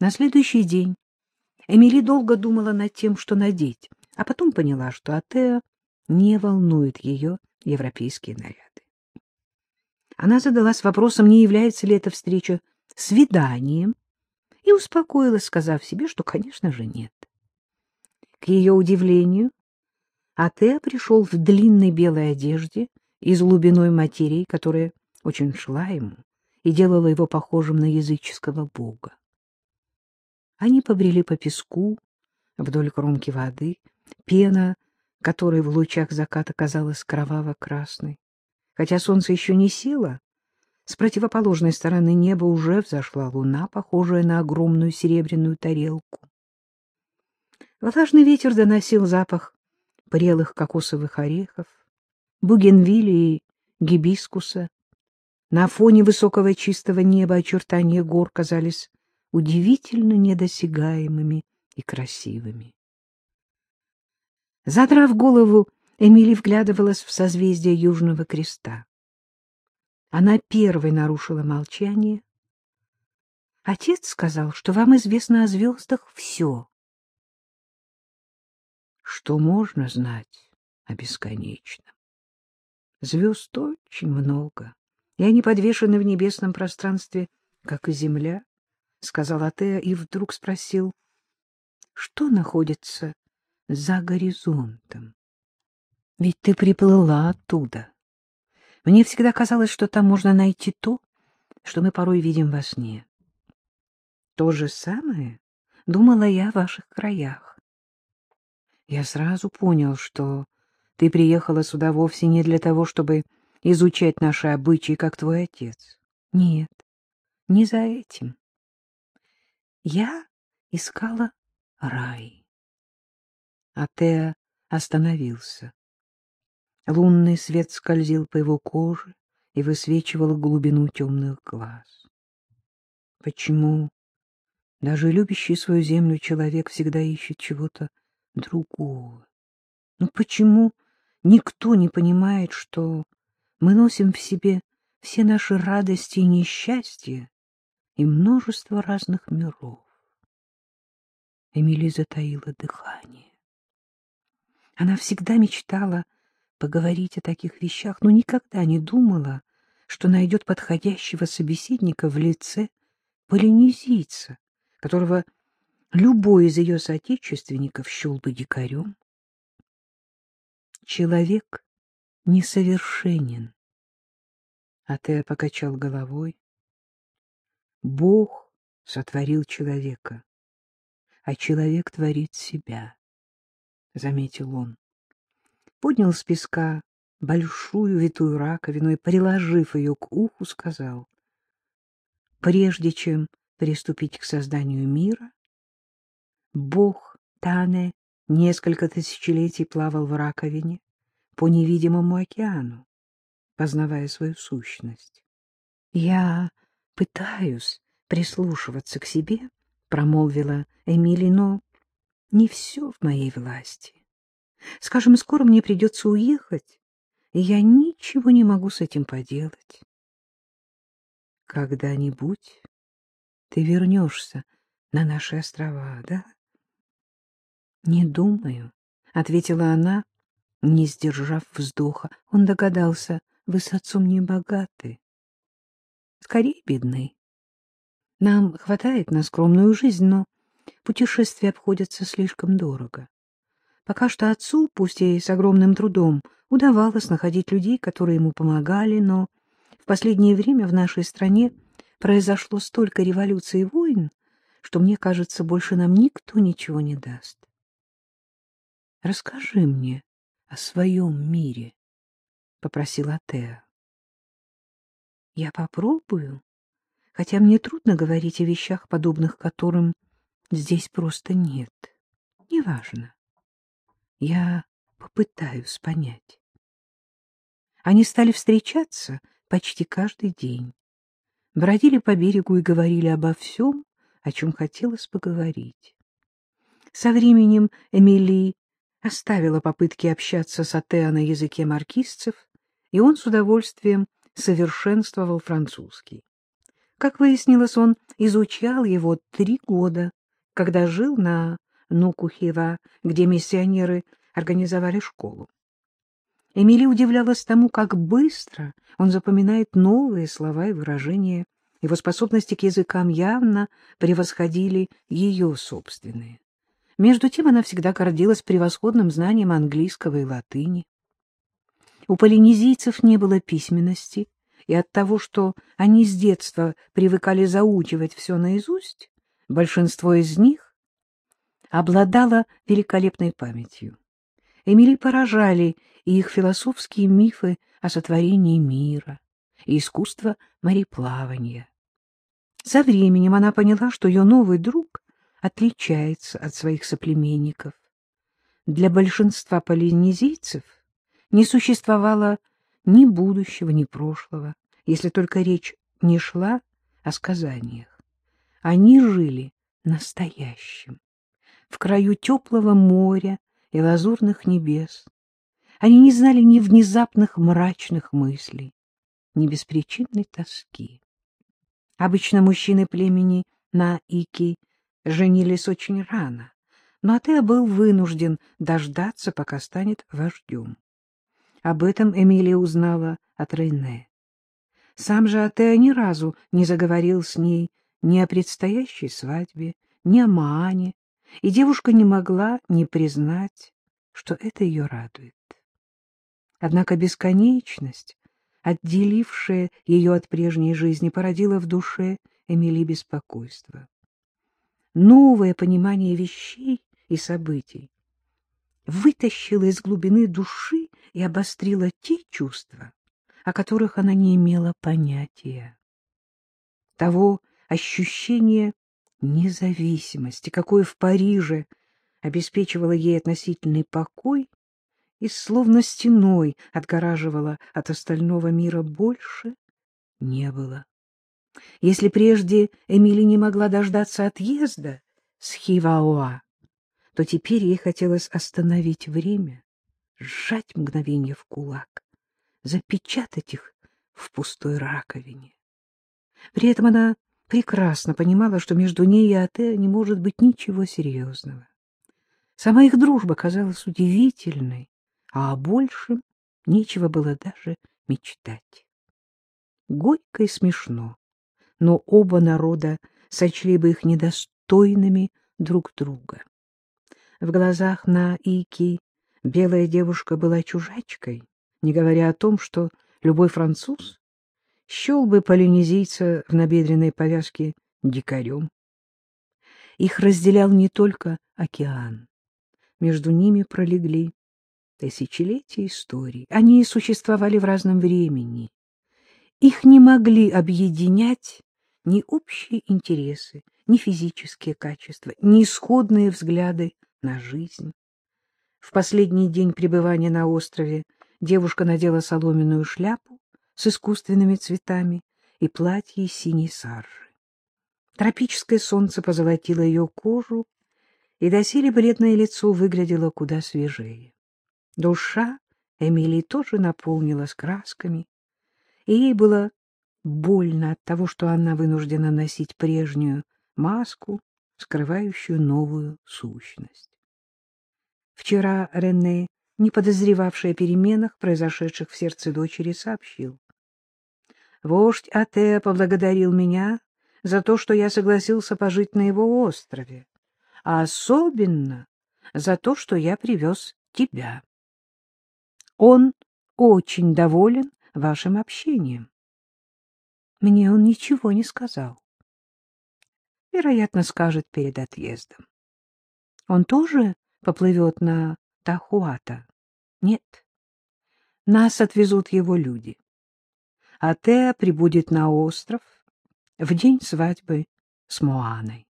На следующий день Эмили долго думала над тем, что надеть, а потом поняла, что Атеа не волнует ее европейские наряды. Она задалась вопросом, не является ли эта встреча свиданием, и успокоилась, сказав себе, что, конечно же, нет. К ее удивлению, Атеа пришел в длинной белой одежде из глубиной материи, которая очень шла ему и делала его похожим на языческого бога. Они побрели по песку вдоль кромки воды, пена, которой в лучах заката казалась кроваво-красной. Хотя солнце еще не село, с противоположной стороны неба уже взошла луна, похожая на огромную серебряную тарелку. Влажный ветер доносил запах прелых кокосовых орехов, бугенвилли и гибискуса. На фоне высокого чистого неба очертания гор казались удивительно недосягаемыми и красивыми. Задрав голову, Эмили вглядывалась в созвездие Южного Креста. Она первой нарушила молчание. Отец сказал, что вам известно о звездах все. Что можно знать о бесконечном? Звезд очень много, и они подвешены в небесном пространстве, как и земля, — сказал Атеа и вдруг спросил, что находится за горизонтом? Ведь ты приплыла оттуда. Мне всегда казалось, что там можно найти то, что мы порой видим во сне. То же самое думала я в ваших краях. Я сразу понял, что ты приехала сюда вовсе не для того, чтобы изучать наши обычаи, как твой отец. Нет, не за этим. Я искала рай. А Теа остановился. Лунный свет скользил по его коже и высвечивал глубину темных глаз. Почему даже любящий свою землю человек всегда ищет чего-то другого? Ну почему никто не понимает, что мы носим в себе все наши радости и несчастья и множество разных миров? Эмили затаила дыхание. Она всегда мечтала поговорить о таких вещах, но никогда не думала, что найдет подходящего собеседника в лице полинезийца, которого любой из ее соотечественников счел бы дикарем. Человек несовершенен. А ты покачал головой. Бог сотворил человека, а человек творит себя, — заметил он поднял с песка большую витую раковину и, приложив ее к уху, сказал, «Прежде чем приступить к созданию мира, Бог Тане несколько тысячелетий плавал в раковине по невидимому океану, познавая свою сущность. Я пытаюсь прислушиваться к себе, — промолвила Эмили, — но не все в моей власти. Скажем, скоро мне придется уехать, и я ничего не могу с этим поделать. Когда-нибудь ты вернешься на наши острова, да? Не думаю, — ответила она, не сдержав вздоха. Он догадался, вы с отцом не богаты. Скорее, бедны. Нам хватает на скромную жизнь, но путешествия обходятся слишком дорого. Пока что отцу, пусть и с огромным трудом, удавалось находить людей, которые ему помогали, но в последнее время в нашей стране произошло столько революций и войн, что, мне кажется, больше нам никто ничего не даст. Расскажи мне о своем мире, — попросила Теа. Я попробую, хотя мне трудно говорить о вещах, подобных которым здесь просто нет. Неважно. Я попытаюсь понять. Они стали встречаться почти каждый день. Бродили по берегу и говорили обо всем, о чем хотелось поговорить. Со временем Эмили оставила попытки общаться с Атеа на языке маркизцев, и он с удовольствием совершенствовал французский. Как выяснилось, он изучал его три года, когда жил на Нукухева, где миссионеры организовали школу. Эмили удивлялась тому, как быстро он запоминает новые слова и выражения. Его способности к языкам явно превосходили ее собственные. Между тем она всегда гордилась превосходным знанием английского и латыни. У полинезийцев не было письменности, и от того, что они с детства привыкали заучивать все наизусть, большинство из них обладало великолепной памятью. Эмили поражали и их философские мифы о сотворении мира, и искусство мореплавания. Со временем она поняла, что ее новый друг отличается от своих соплеменников. Для большинства полинезийцев не существовало ни будущего, ни прошлого, если только речь не шла о сказаниях. Они жили настоящим, в краю теплого моря и лазурных небес. Они не знали ни внезапных мрачных мыслей, ни беспричинной тоски. Обычно мужчины племени на Ики женились очень рано, но Атеа был вынужден дождаться, пока станет вождем. Об этом Эмилия узнала от Рейне. Сам же Атеа ни разу не заговорил с ней ни о предстоящей свадьбе, ни о Маане, и девушка не могла не признать, что это ее радует. Однако бесконечность, отделившая ее от прежней жизни, породила в душе Эмили беспокойство. Новое понимание вещей и событий вытащило из глубины души и обострила те чувства, о которых она не имела понятия. Того ощущения независимости, какое в Париже обеспечивало ей относительный покой и словно стеной отгораживало от остального мира, больше не было. Если прежде Эмили не могла дождаться отъезда с Хиваоа, то теперь ей хотелось остановить время, сжать мгновение в кулак, запечатать их в пустой раковине. При этом она прекрасно понимала, что между ней и Ате не может быть ничего серьезного. Сама их дружба казалась удивительной, а о большем нечего было даже мечтать. Горько и смешно, но оба народа сочли бы их недостойными друг друга. В глазах на Ики белая девушка была чужачкой, не говоря о том, что любой француз счел бы полинезийца в набедренной повязке дикарем. Их разделял не только океан. Между ними пролегли тысячелетия истории. Они существовали в разном времени. Их не могли объединять ни общие интересы, ни физические качества, ни исходные взгляды на жизнь. В последний день пребывания на острове девушка надела соломенную шляпу с искусственными цветами и платье из синей саржи. Тропическое солнце позолотило ее кожу, и доселе бледное лицо выглядело куда свежее. Душа Эмилии тоже наполнилась красками, и ей было больно от того, что она вынуждена носить прежнюю маску, скрывающую новую сущность. Вчера Рене, не подозревавший о переменах, произошедших в сердце дочери, сообщил. Вождь Атеа поблагодарил меня за то, что я согласился пожить на его острове, а особенно за то, что я привез тебя. Он очень доволен вашим общением. Мне он ничего не сказал. Вероятно, скажет перед отъездом. Он тоже поплывет на Тахуата? Нет. Нас отвезут его люди. А Теа прибудет на остров в день свадьбы с Моаной.